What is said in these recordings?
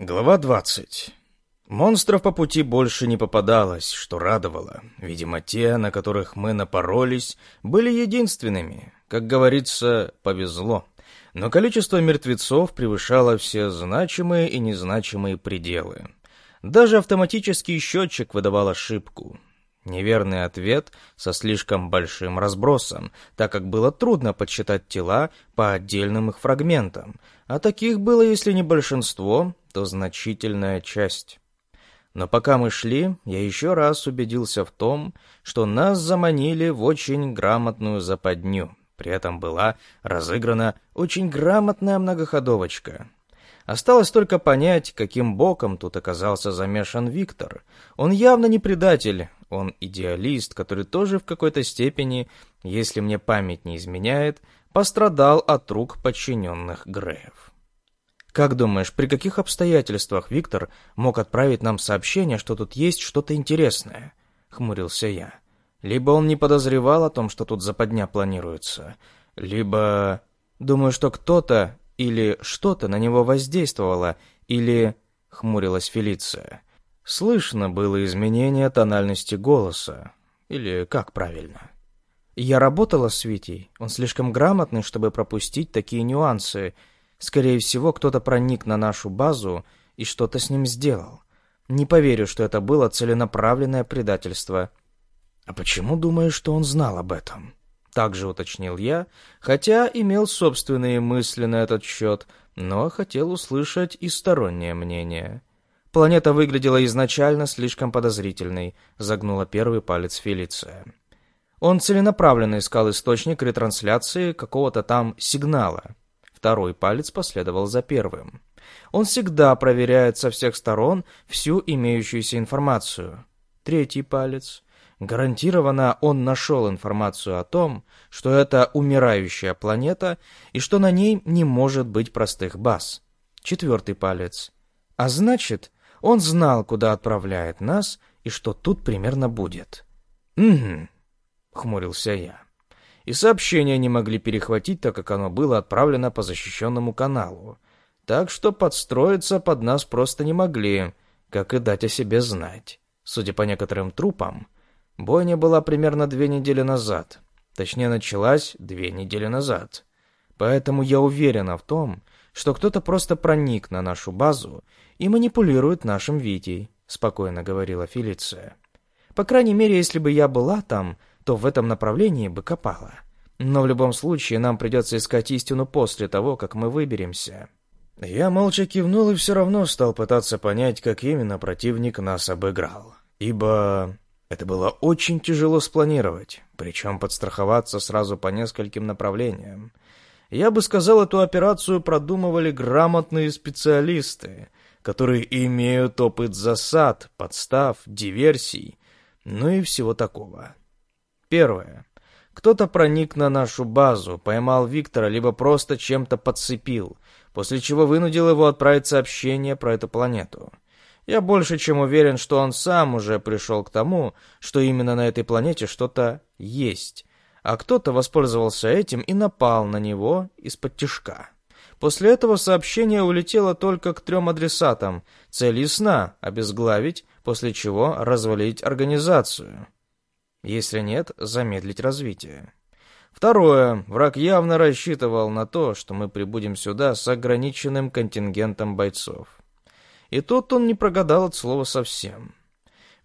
Глава 20. Монстров по пути больше не попадалось, что радовало. Видимо, те, на которых мы напоролись, были единственными. Как говорится, повезло. Но количество мертвецов превышало все значимые и незначимые пределы. Даже автоматический счетчик выдавал ошибку. Неверный ответ со слишком большим разбросом, так как было трудно подсчитать тела по отдельным их фрагментам, а таких было, если не большинство, то значительная часть. Но пока мы шли, я еще раз убедился в том, что нас заманили в очень грамотную западню. При этом была разыграна очень грамотная многоходовочка. Осталось только понять, каким боком тут оказался замешан Виктор. Он явно не предатель, он идеалист, который тоже в какой-то степени, если мне память не изменяет, пострадал от рук подчиненных Греев. Как думаешь, при каких обстоятельствах Виктор мог отправить нам сообщение, что тут есть что-то интересное? Хмурился я. Либо он не подозревал о том, что тут западня планируется, либо... Думаю, что кто-то или что-то на него воздействовало, или... Хмурилась Фелиция. Слышно было изменение тональности голоса. Или как правильно? Я работала с Витей. Он слишком грамотный, чтобы пропустить такие нюансы. Скорее всего, кто-то проник на нашу базу и что-то с ним сделал. Не поверю, что это было целенаправленное предательство. А почему думаешь, что он знал об этом? Также уточнил я, хотя имел собственные мысли на этот счет, но хотел услышать и стороннее мнение. Планета выглядела изначально слишком подозрительной, загнула первый палец Фелиция. Он целенаправленно искал источник ретрансляции какого-то там сигнала. Второй палец последовал за первым. Он всегда проверяет со всех сторон всю имеющуюся информацию. Третий палец. Гарантированно он нашел информацию о том, что это умирающая планета и что на ней не может быть простых баз. Четвертый палец. А значит, он знал, куда отправляет нас и что тут примерно будет. «Угу», — хмурился я. И сообщения не могли перехватить, так как оно было отправлено по защищенному каналу. Так что подстроиться под нас просто не могли, как и дать о себе знать. Судя по некоторым трупам, бойня была примерно две недели назад. Точнее, началась две недели назад. Поэтому я уверена в том, что кто-то просто проник на нашу базу и манипулирует нашим Витей», — спокойно говорила Фелиция. «По крайней мере, если бы я была там, то в этом направлении бы копала. Но в любом случае нам придется искать истину после того, как мы выберемся». Я молча кивнул и все равно стал пытаться понять, как именно противник нас обыграл. Ибо это было очень тяжело спланировать, причем подстраховаться сразу по нескольким направлениям. Я бы сказал, эту операцию продумывали грамотные специалисты, которые имеют опыт засад, подстав, диверсий, ну и всего такого. Первое. Кто-то проник на нашу базу, поймал Виктора, либо просто чем-то подцепил, после чего вынудил его отправить сообщение про эту планету. Я больше чем уверен, что он сам уже пришел к тому, что именно на этой планете что-то есть, а кто-то воспользовался этим и напал на него из-под тишка. После этого сообщение улетело только к трем адресатам. Цель ясна — обезглавить, после чего развалить организацию. Если нет, замедлить развитие. Второе. Враг явно рассчитывал на то, что мы прибудем сюда с ограниченным контингентом бойцов. И тут он не прогадал от слова совсем.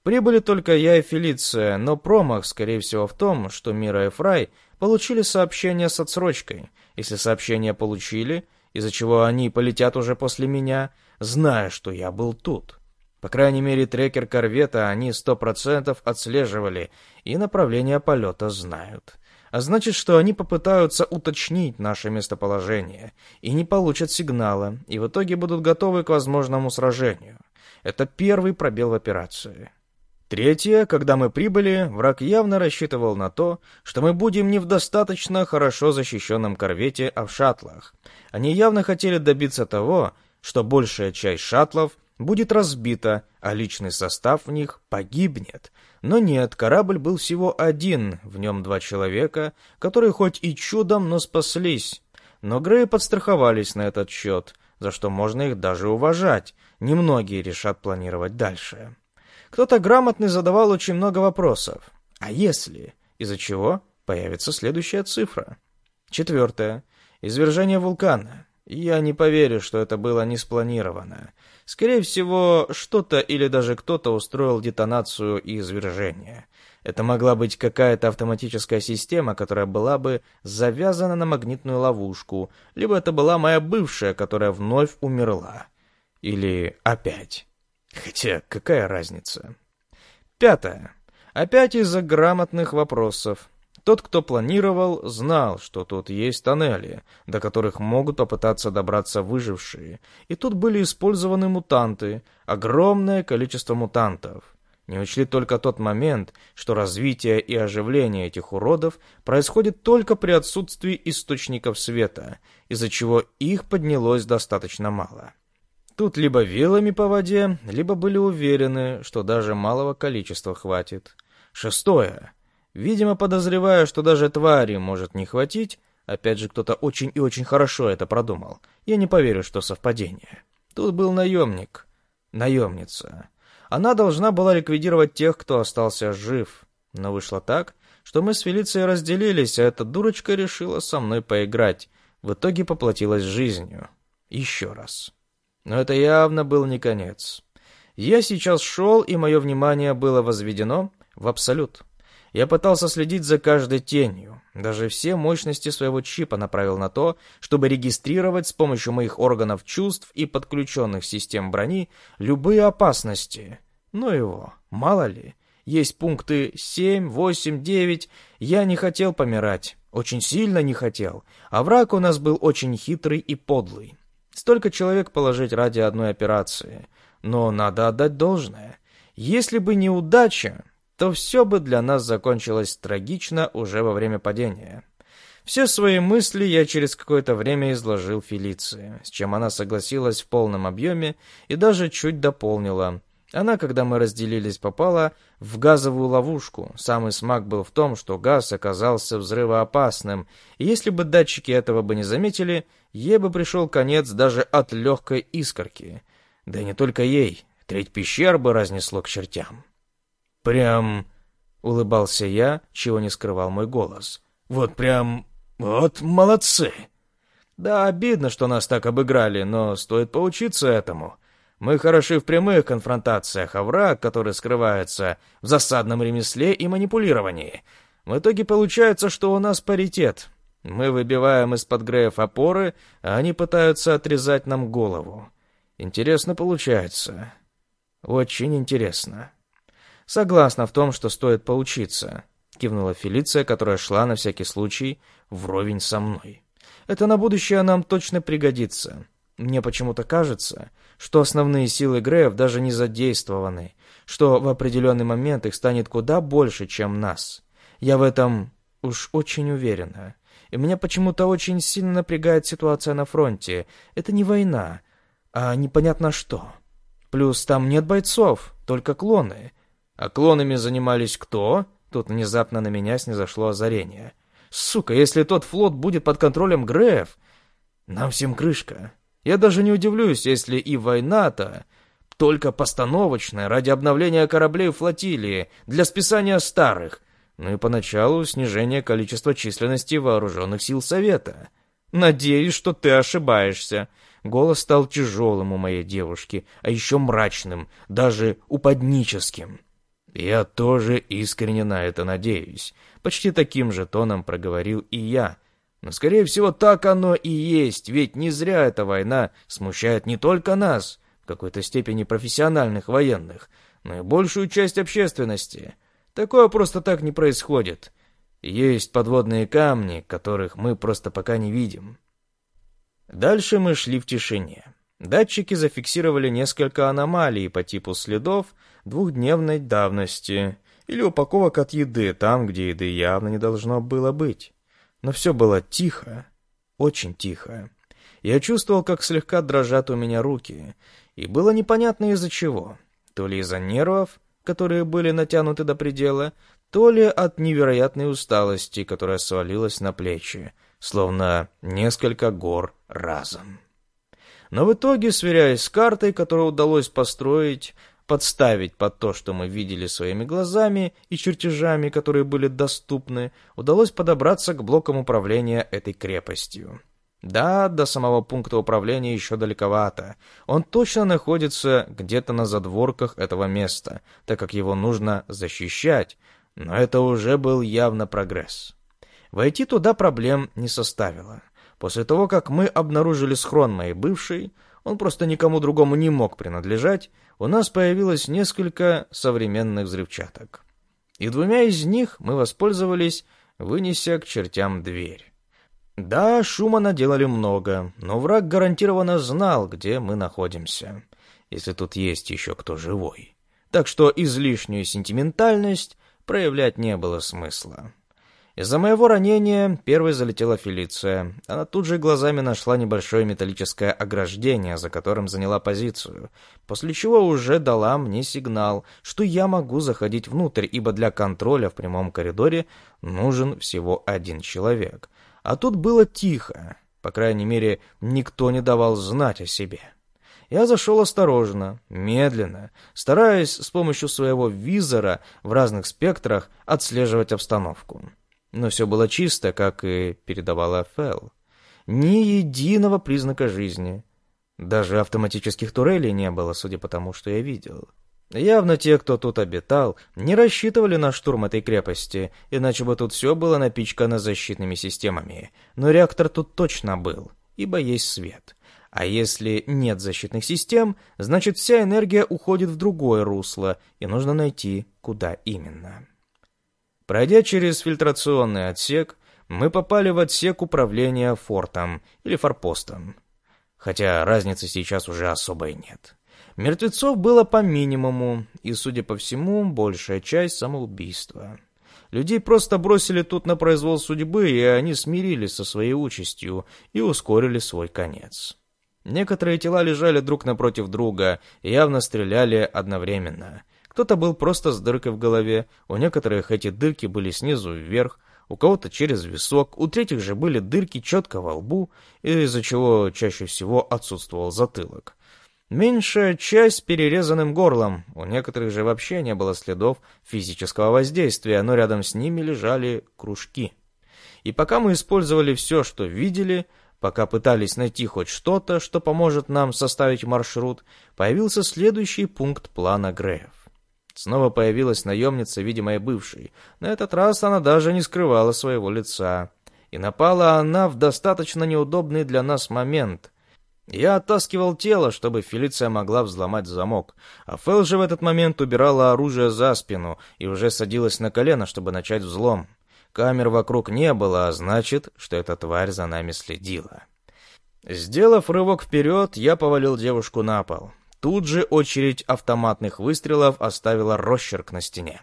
Прибыли только я и Фелиция, но промах, скорее всего, в том, что Мира и Фрай получили сообщение с отсрочкой. Если сообщение получили, из-за чего они полетят уже после меня, зная, что я был тут. По крайней мере, трекер корвета они сто процентов отслеживали и направление полета знают. А значит, что они попытаются уточнить наше местоположение и не получат сигнала, и в итоге будут готовы к возможному сражению. Это первый пробел в операции. Третье, когда мы прибыли, враг явно рассчитывал на то, что мы будем не в достаточно хорошо защищенном корвете, а в шаттлах. Они явно хотели добиться того, что большая часть шаттлов будет разбита, а личный состав в них погибнет. Но нет, корабль был всего один, в нем два человека, которые хоть и чудом, но спаслись. Но Греи подстраховались на этот счет, за что можно их даже уважать. Немногие решат планировать дальше. Кто-то грамотный задавал очень много вопросов. А если? Из-за чего появится следующая цифра? Четвертое. Извержение вулкана. Я не поверю, что это было не спланировано. Скорее всего, что-то или даже кто-то устроил детонацию и извержение. Это могла быть какая-то автоматическая система, которая была бы завязана на магнитную ловушку, либо это была моя бывшая, которая вновь умерла. Или опять. Хотя, какая разница? Пятое. Опять из-за грамотных вопросов. Тот, кто планировал, знал, что тут есть тоннели, до которых могут попытаться добраться выжившие. И тут были использованы мутанты, огромное количество мутантов. Не учли только тот момент, что развитие и оживление этих уродов происходит только при отсутствии источников света, из-за чего их поднялось достаточно мало. Тут либо вилами по воде, либо были уверены, что даже малого количества хватит. Шестое. Видимо, подозревая, что даже твари может не хватить, опять же, кто-то очень и очень хорошо это продумал. Я не поверю, что совпадение. Тут был наемник. Наемница. Она должна была ликвидировать тех, кто остался жив. Но вышло так, что мы с Фелицией разделились, а эта дурочка решила со мной поиграть. В итоге поплатилась жизнью. Еще раз. Но это явно был не конец. Я сейчас шел, и мое внимание было возведено в абсолют. Я пытался следить за каждой тенью. Даже все мощности своего чипа направил на то, чтобы регистрировать с помощью моих органов чувств и подключенных систем брони любые опасности. Ну его, мало ли. Есть пункты 7, 8, 9. Я не хотел помирать. Очень сильно не хотел. А враг у нас был очень хитрый и подлый. Столько человек положить ради одной операции. Но надо отдать должное. Если бы не удача, то все бы для нас закончилось трагично уже во время падения. Все свои мысли я через какое-то время изложил Фелиции, с чем она согласилась в полном объеме и даже чуть дополнила. Она, когда мы разделились, попала в газовую ловушку. Самый смак был в том, что газ оказался взрывоопасным, и если бы датчики этого бы не заметили, ей бы пришел конец даже от легкой искорки. Да не только ей, треть пещер бы разнесло к чертям. «Прям...» — улыбался я, чего не скрывал мой голос. «Вот прям... вот молодцы!» «Да, обидно, что нас так обыграли, но стоит поучиться этому. Мы хороши в прямых конфронтациях, а враг, который скрывается в засадном ремесле и манипулировании. В итоге получается, что у нас паритет. Мы выбиваем из-под Греев опоры, а они пытаются отрезать нам голову. Интересно получается. Очень интересно». «Согласна в том, что стоит поучиться», — кивнула Фелиция, которая шла на всякий случай вровень со мной. «Это на будущее нам точно пригодится. Мне почему-то кажется, что основные силы Греев даже не задействованы, что в определенный момент их станет куда больше, чем нас. Я в этом уж очень уверена. И меня почему-то очень сильно напрягает ситуация на фронте. Это не война, а непонятно что. Плюс там нет бойцов, только клоны». А клонами занимались кто? Тут внезапно на меня снизошло озарение. Сука, если тот флот будет под контролем Греев, нам всем крышка. Я даже не удивлюсь, если и война-то только постановочная, ради обновления кораблей флотилии, для списания старых, ну и поначалу снижение количества численности вооруженных сил Совета. Надеюсь, что ты ошибаешься. Голос стал тяжелым у моей девушки, а еще мрачным, даже упадническим. «Я тоже искренне на это надеюсь», — почти таким же тоном проговорил и я. «Но, скорее всего, так оно и есть, ведь не зря эта война смущает не только нас, в какой-то степени профессиональных военных, но и большую часть общественности. Такое просто так не происходит. Есть подводные камни, которых мы просто пока не видим». Дальше мы шли в тишине. Датчики зафиксировали несколько аномалий по типу следов, двухдневной давности или упаковок от еды там, где еды явно не должно было быть. Но все было тихо, очень тихо. Я чувствовал, как слегка дрожат у меня руки, и было непонятно из-за чего. То ли из-за нервов, которые были натянуты до предела, то ли от невероятной усталости, которая свалилась на плечи, словно несколько гор разом. Но в итоге, сверяясь с картой, которую удалось построить, подставить под то, что мы видели своими глазами и чертежами, которые были доступны, удалось подобраться к блокам управления этой крепостью. Да, до самого пункта управления еще далековато. Он точно находится где-то на задворках этого места, так как его нужно защищать, но это уже был явно прогресс. Войти туда проблем не составило. После того, как мы обнаружили схрон моей бывшей, он просто никому другому не мог принадлежать, у нас появилось несколько современных взрывчаток. И двумя из них мы воспользовались, вынеся к чертям дверь. Да, шума наделали много, но враг гарантированно знал, где мы находимся, если тут есть еще кто живой. Так что излишнюю сентиментальность проявлять не было смысла. Из-за моего ранения первой залетела Фелиция. Она тут же глазами нашла небольшое металлическое ограждение, за которым заняла позицию, после чего уже дала мне сигнал, что я могу заходить внутрь, ибо для контроля в прямом коридоре нужен всего один человек. А тут было тихо, по крайней мере, никто не давал знать о себе. Я зашел осторожно, медленно, стараясь с помощью своего визора в разных спектрах отслеживать обстановку. Но все было чисто, как и передавала Фэл. Ни единого признака жизни. Даже автоматических турелей не было, судя по тому, что я видел. Явно те, кто тут обитал, не рассчитывали на штурм этой крепости, иначе бы тут все было напичкано защитными системами. Но реактор тут точно был, ибо есть свет. А если нет защитных систем, значит вся энергия уходит в другое русло, и нужно найти, куда именно. Пройдя через фильтрационный отсек, мы попали в отсек управления фортом или форпостом. Хотя разницы сейчас уже особой нет. Мертвецов было по минимуму, и, судя по всему, большая часть самоубийства. Людей просто бросили тут на произвол судьбы, и они смирились со своей участью и ускорили свой конец. Некоторые тела лежали друг напротив друга и явно стреляли одновременно. Кто-то был просто с дыркой в голове, у некоторых эти дырки были снизу вверх, у кого-то через висок, у третьих же были дырки четко во лбу, из-за чего чаще всего отсутствовал затылок. Меньшая часть перерезанным горлом, у некоторых же вообще не было следов физического воздействия, но рядом с ними лежали кружки. И пока мы использовали все, что видели, Пока пытались найти хоть что-то, что поможет нам составить маршрут, появился следующий пункт плана Греев. Снова появилась наемница, видимая бывшей. На этот раз она даже не скрывала своего лица. И напала она в достаточно неудобный для нас момент. Я оттаскивал тело, чтобы Фелиция могла взломать замок, а Фэл же в этот момент убирала оружие за спину и уже садилась на колено, чтобы начать взлом. Камер вокруг не было, а значит, что эта тварь за нами следила. Сделав рывок вперед, я повалил девушку на пол. Тут же очередь автоматных выстрелов оставила росчерк на стене.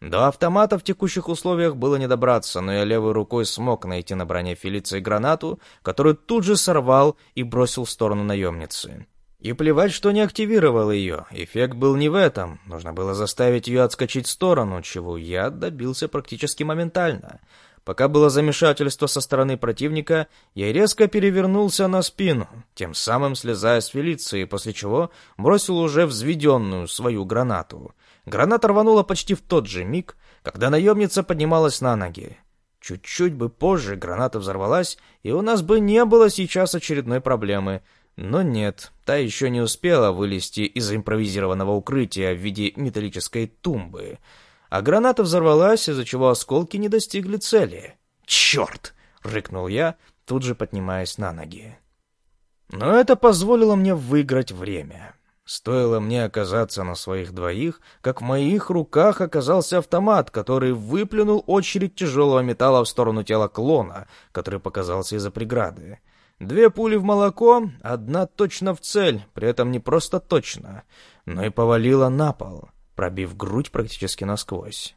До автомата в текущих условиях было не добраться, но я левой рукой смог найти на броне Фелиции гранату, которую тут же сорвал и бросил в сторону наемницы. И плевать, что не активировал ее. Эффект был не в этом. Нужно было заставить ее отскочить в сторону, чего я добился практически моментально. Пока было замешательство со стороны противника, я резко перевернулся на спину, тем самым слезая с Фелиции, после чего бросил уже взведенную свою гранату. Граната рванула почти в тот же миг, когда наемница поднималась на ноги. Чуть-чуть бы позже граната взорвалась, и у нас бы не было сейчас очередной проблемы — но нет, та еще не успела вылезти из импровизированного укрытия в виде металлической тумбы, а граната взорвалась, из-за чего осколки не достигли цели. «Черт!» — рыкнул я, тут же поднимаясь на ноги. Но это позволило мне выиграть время. Стоило мне оказаться на своих двоих, как в моих руках оказался автомат, который выплюнул очередь тяжелого металла в сторону тела клона, который показался из-за преграды. Две пули в молоко, одна точно в цель, при этом не просто точно, но и повалила на пол, пробив грудь практически насквозь.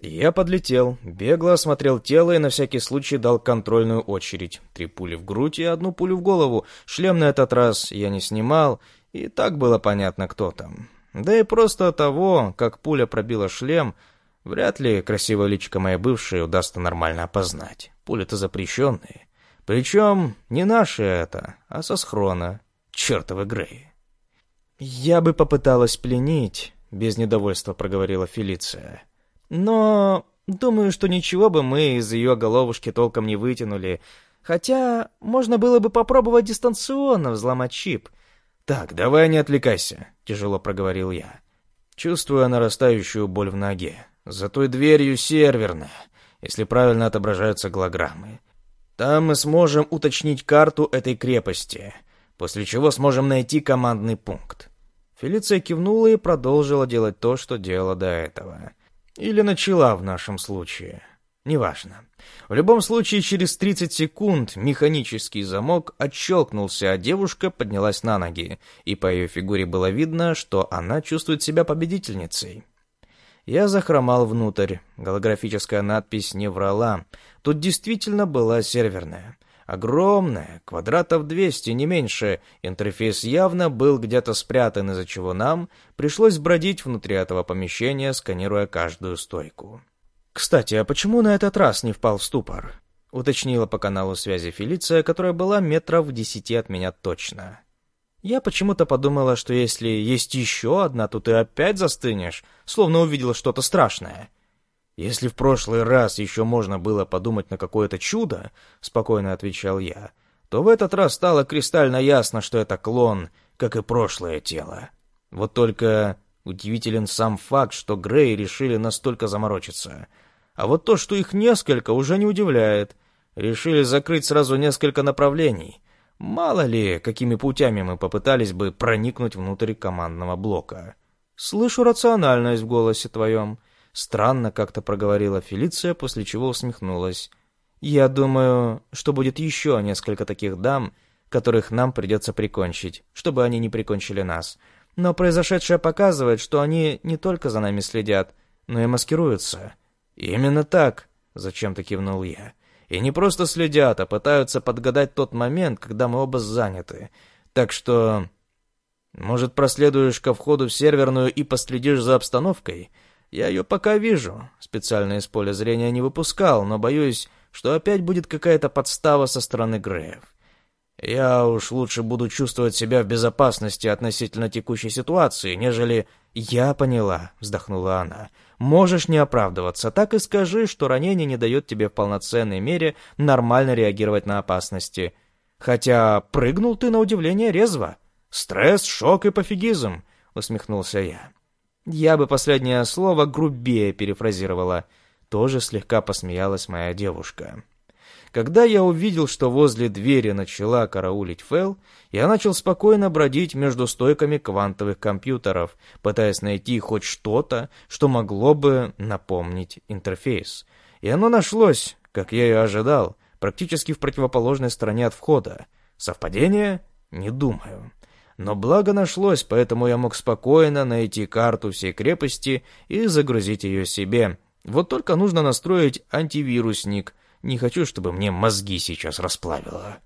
Я подлетел, бегло осмотрел тело и на всякий случай дал контрольную очередь. Три пули в грудь и одну пулю в голову. Шлем на этот раз я не снимал, и так было понятно, кто там. Да и просто от того, как пуля пробила шлем, вряд ли красивое личико моей бывшей удастся нормально опознать. Пули-то запрещенные. Причем не наши это, а со схрона. Чертовы Грей. «Я бы попыталась пленить», — без недовольства проговорила Фелиция. «Но думаю, что ничего бы мы из ее головушки толком не вытянули. Хотя можно было бы попробовать дистанционно взломать чип». «Так, давай не отвлекайся», — тяжело проговорил я. Чувствуя нарастающую боль в ноге. За той дверью серверная, если правильно отображаются голограммы. Там мы сможем уточнить карту этой крепости, после чего сможем найти командный пункт. Фелиция кивнула и продолжила делать то, что делала до этого. Или начала в нашем случае. Неважно. В любом случае, через 30 секунд механический замок отщелкнулся, а девушка поднялась на ноги, и по ее фигуре было видно, что она чувствует себя победительницей. Я захромал внутрь. Голографическая надпись не врала. Тут действительно была серверная. Огромная, квадратов 200, не меньше. Интерфейс явно был где-то спрятан, из-за чего нам пришлось бродить внутри этого помещения, сканируя каждую стойку. «Кстати, а почему на этот раз не впал в ступор?» — уточнила по каналу связи Фелиция, которая была метров в десяти от меня точно. Я почему-то подумала, что если есть еще одна, то ты опять застынешь, словно увидела что-то страшное. Если в прошлый раз еще можно было подумать на какое-то чудо, спокойно отвечал я, то в этот раз стало кристально ясно, что это клон, как и прошлое тело. Вот только удивителен сам факт, что Грей решили настолько заморочиться. А вот то, что их несколько, уже не удивляет. Решили закрыть сразу несколько направлений — Мало ли, какими путями мы попытались бы проникнуть внутрь командного блока. Слышу рациональность в голосе твоем. Странно как-то проговорила Фелиция, после чего усмехнулась. Я думаю, что будет еще несколько таких дам, которых нам придется прикончить, чтобы они не прикончили нас. Но произошедшее показывает, что они не только за нами следят, но и маскируются. Именно так, зачем-то кивнул я. И не просто следят, а пытаются подгадать тот момент, когда мы оба заняты. Так что... Может, проследуешь ко входу в серверную и последишь за обстановкой? Я ее пока вижу. Специально из поля зрения не выпускал, но боюсь, что опять будет какая-то подстава со стороны Греев. Я уж лучше буду чувствовать себя в безопасности относительно текущей ситуации, нежели... «Я поняла», — вздохнула она. Можешь не оправдываться, так и скажи, что ранение не дает тебе в полноценной мере нормально реагировать на опасности. Хотя прыгнул ты на удивление резво. Стресс, шок и пофигизм, усмехнулся я. Я бы последнее слово грубее перефразировала. Тоже слегка посмеялась моя девушка. Когда я увидел, что возле двери начала караулить Фэл, я начал спокойно бродить между стойками квантовых компьютеров, пытаясь найти хоть что-то, что могло бы напомнить интерфейс. И оно нашлось, как я и ожидал, практически в противоположной стороне от входа. Совпадение? Не думаю. Но благо нашлось, поэтому я мог спокойно найти карту всей крепости и загрузить ее себе. Вот только нужно настроить антивирусник, не хочу, чтобы мне мозги сейчас расплавило.